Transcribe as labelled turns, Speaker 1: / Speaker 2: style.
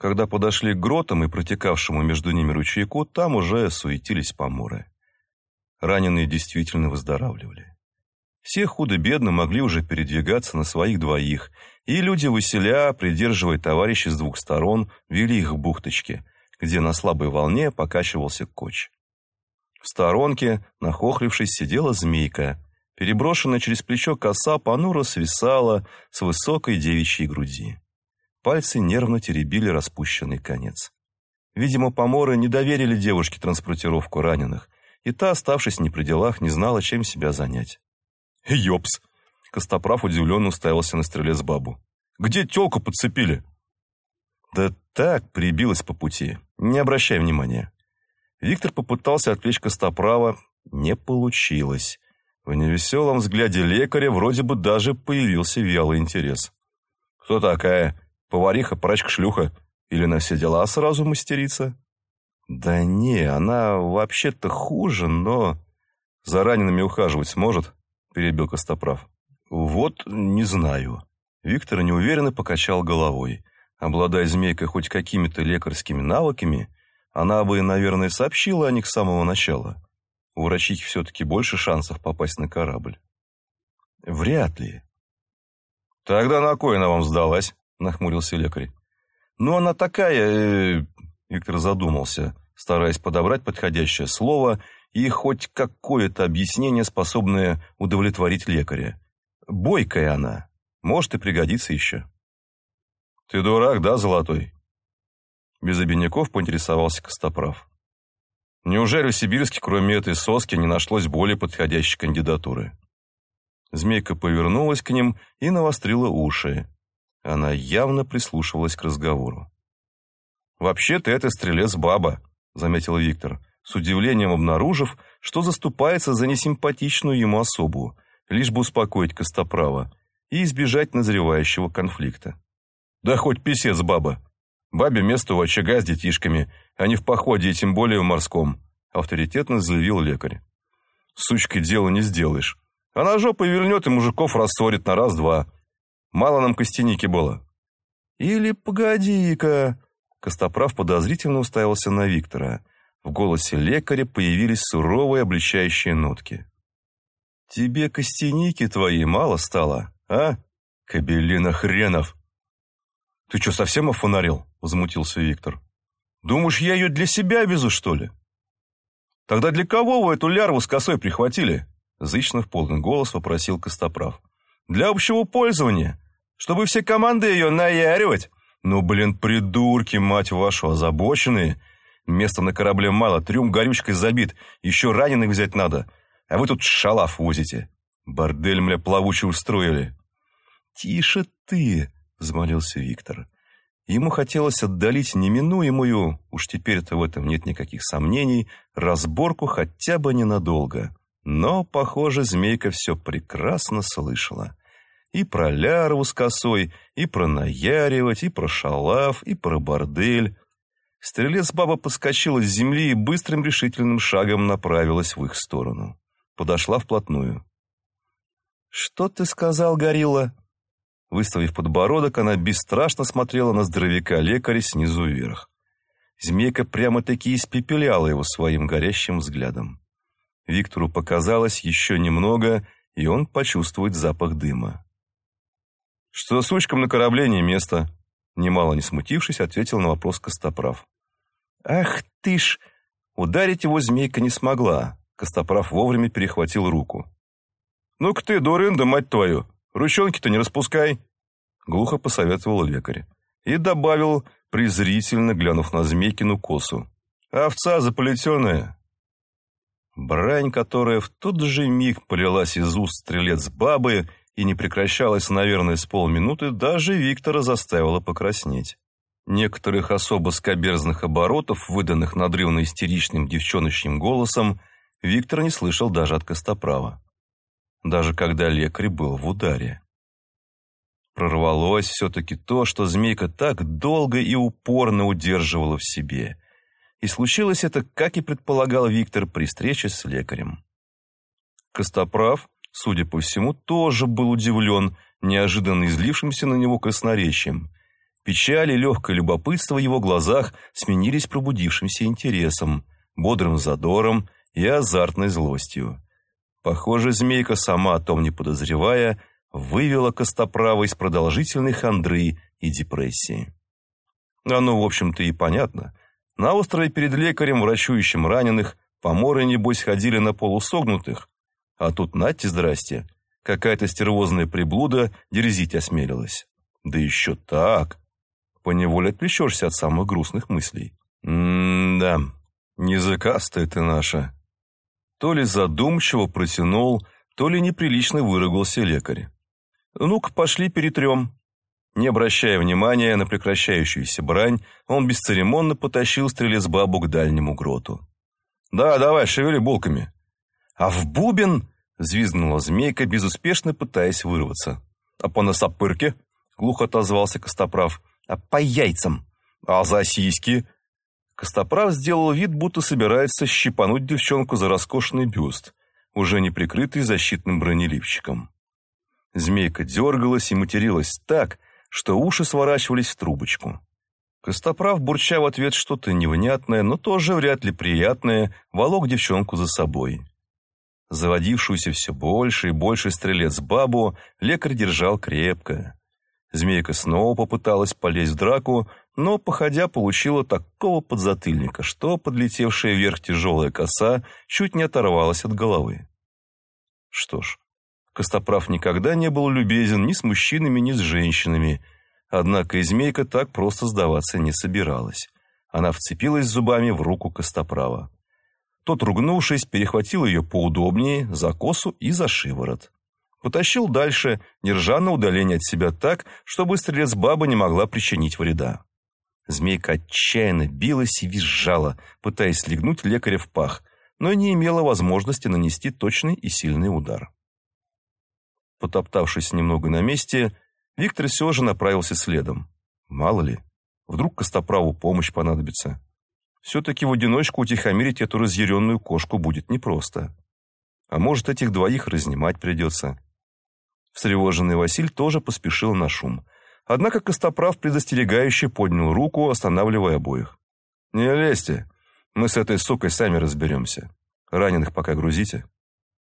Speaker 1: Когда подошли к гротам и протекавшему между ними ручейку, там уже суетились поморы. Раненые действительно выздоравливали. Все худо-бедно могли уже передвигаться на своих двоих, и люди выселя, придерживая товарищей с двух сторон, вели их к бухточке, где на слабой волне покачивался коч. В сторонке, нахохлившись, сидела змейка. Переброшенная через плечо коса понуро свисала с высокой девичьей груди. Пальцы нервно теребили распущенный конец. Видимо, поморы не доверили девушке транспортировку раненых, и та, оставшись не при делах, не знала, чем себя занять. «Ёпс!» Костоправ удивленно уставился на стрелец бабу. «Где тёлку подцепили?» «Да так, прибилась по пути. Не обращай внимания». Виктор попытался отвлечь Костоправа. Не получилось. В невеселом взгляде лекаря вроде бы даже появился вялый интерес. «Кто такая?» Повариха, прачка-шлюха? Или на все дела сразу мастерица? Да не, она вообще-то хуже, но... За ранеными ухаживать сможет? Перебил Костоправ. Вот не знаю. Виктор неуверенно покачал головой. Обладая змейкой хоть какими-то лекарскими навыками, она бы, наверное, сообщила о них с самого начала. У врачихи все-таки больше шансов попасть на корабль. Вряд ли. Тогда на кой она вам сдалась? Нахмурился лекарь. «Ну, она такая...» э, Виктор задумался, стараясь подобрать подходящее слово и хоть какое-то объяснение, способное удовлетворить лекаря. «Бойкая она. Может и пригодится еще». «Ты дурак, да, Золотой?» Без обиняков поинтересовался Костоправ. «Неужели в Сибирске, кроме этой соски, не нашлось более подходящей кандидатуры?» Змейка повернулась к ним и навострила уши. Она явно прислушивалась к разговору. «Вообще-то это стрелец-баба», — заметил Виктор, с удивлением обнаружив, что заступается за несимпатичную ему особу, лишь бы успокоить Костоправа и избежать назревающего конфликта. «Да хоть писец баба. Бабе место у очага с детишками, а не в походе и тем более в морском», — авторитетно заявил лекарь. «Сучкой дело не сделаешь. Она жопой вильнет и мужиков рассорит на раз-два. Мало нам костяники было». «Или погоди-ка...» Костоправ подозрительно уставился на Виктора. В голосе лекаря появились суровые обличающие нотки. «Тебе костяники твои мало стало, а? Кабелина хренов!» «Ты что, совсем офонарил?» — возмутился Виктор. «Думаешь, я ее для себя везу, что ли?» «Тогда для кого вы эту лярву с косой прихватили?» Зычно в полный голос вопросил Костоправ. Для общего пользования. Чтобы все команды ее наяривать. Ну, блин, придурки, мать вашу, озабоченные. Места на корабле мало, трюм горючкой забит. Еще раненых взять надо. А вы тут шалав возите. Бордель, мля, плавучий устроили. «Тише ты!» — взмолился Виктор. Ему хотелось отдалить неминуемую, уж теперь-то в этом нет никаких сомнений, разборку хотя бы ненадолго. Но, похоже, змейка все прекрасно слышала. И про лярву с косой, и про наяривать, и про шалав, и про бордель. Стрелец-баба подскочила с земли и быстрым решительным шагом направилась в их сторону. Подошла вплотную. «Что ты сказал, горилла?» Выставив подбородок, она бесстрашно смотрела на здоровяка-лекаря снизу вверх. Змейка прямо-таки испепеляла его своим горящим взглядом. Виктору показалось еще немного, и он почувствует запах дыма. «Что сучкам на корабле не место», — немало не смутившись, ответил на вопрос Костоправ. «Ах ты ж!» Ударить его змейка не смогла. Костоправ вовремя перехватил руку. «Ну-ка ты, дурында, мать твою, ручонки-то не распускай!» Глухо посоветовал лекарь. И добавил, презрительно глянув на змейкину косу. «Овца заплетенная!» Брань, которая в тот же миг полилась из уст стрелец бабы, и не прекращалась, наверное, с полминуты, даже Виктора заставила покраснеть. Некоторых особо скоберзных оборотов, выданных надрывно-истеричным девчоночьим голосом, Виктор не слышал даже от Костоправа. Даже когда лекарь был в ударе. Прорвалось все-таки то, что змейка так долго и упорно удерживала в себе. И случилось это, как и предполагал Виктор, при встрече с лекарем. Костоправ, судя по всему, тоже был удивлен неожиданно излившимся на него красноречием Печаль и легкое любопытство в его глазах сменились пробудившимся интересом, бодрым задором и азартной злостью. Похоже, змейка, сама о том не подозревая, вывела Костоправа из продолжительной хандры и депрессии. Оно, в общем-то, и понятно. На острове перед лекарем, врачующим раненых, поморы, небось, ходили на полусогнутых. А тут, нате, здрасте, какая-то стервозная приблуда дерзить осмелилась. Да еще так. Поневоле отвлечешься от самых грустных мыслей. М-да, языкастая ты наша. То ли задумчиво протянул, то ли неприлично выругался лекарь. «Ну-ка, пошли перетрем». Не обращая внимания на прекращающуюся брань, он бесцеремонно потащил стрелец-бабу к дальнему гроту. «Да, давай, шевели булками». «А в бубен?» — взвизгнула змейка, безуспешно пытаясь вырваться. «А по носопырке?» — глухо отозвался Костоправ. «А по яйцам?» «А за сиськи?» Костоправ сделал вид, будто собирается щипануть девчонку за роскошный бюст, уже не прикрытый защитным бронеливчиком. Змейка дергалась и материлась так, что уши сворачивались в трубочку. Костоправ, бурча в ответ что-то невнятное, но тоже вряд ли приятное, волок девчонку за собой. Заводившуюся все больше и больше стрелец бабу лекарь держал крепко. Змейка снова попыталась полезть в драку, но, походя, получила такого подзатыльника, что подлетевшая вверх тяжелая коса чуть не оторвалась от головы. Что ж, Костоправ никогда не был любезен ни с мужчинами, ни с женщинами, однако и змейка так просто сдаваться не собиралась. Она вцепилась зубами в руку Костоправа. Тот, ругнувшись, перехватил ее поудобнее, за косу и за шиворот. Потащил дальше, держа на удаление от себя так, чтобы стрелец баба не могла причинить вреда. Змейка отчаянно билась и визжала, пытаясь легнуть лекаря в пах, но не имела возможности нанести точный и сильный удар. Потоптавшись немного на месте, Виктор все же направился следом. Мало ли, вдруг Костоправу помощь понадобится. Все-таки в одиночку утихомирить эту разъяренную кошку будет непросто. А может, этих двоих разнимать придется. Встревоженный Василь тоже поспешил на шум. Однако Костоправ предостерегающе поднял руку, останавливая обоих. «Не лезьте, мы с этой сукой сами разберемся. Раненых пока грузите».